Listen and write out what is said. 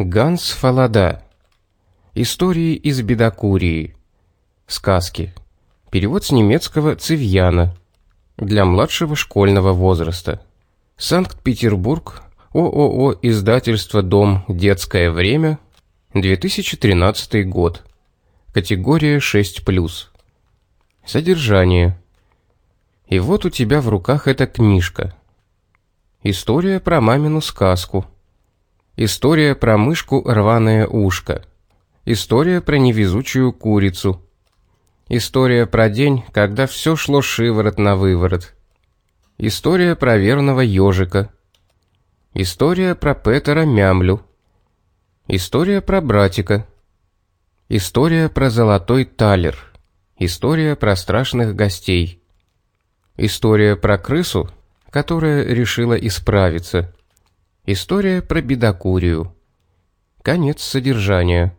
Ганс Фалада. Истории из Бедокурии. Сказки. Перевод с немецкого Цивьяна. Для младшего школьного возраста. Санкт-Петербург. ООО «Издательство Дом. Детское время». 2013 год. Категория 6+. Содержание. И вот у тебя в руках эта книжка. История про мамину сказку. История про мышку рваное ушко. История про невезучую курицу. История про день, когда все шло шиворот на выворот. История про верного ежика. История про Петера Мямлю. История про братика. История про золотой талер. История про страшных гостей. История про крысу, которая решила исправиться. История про бедокурию. Конец содержания.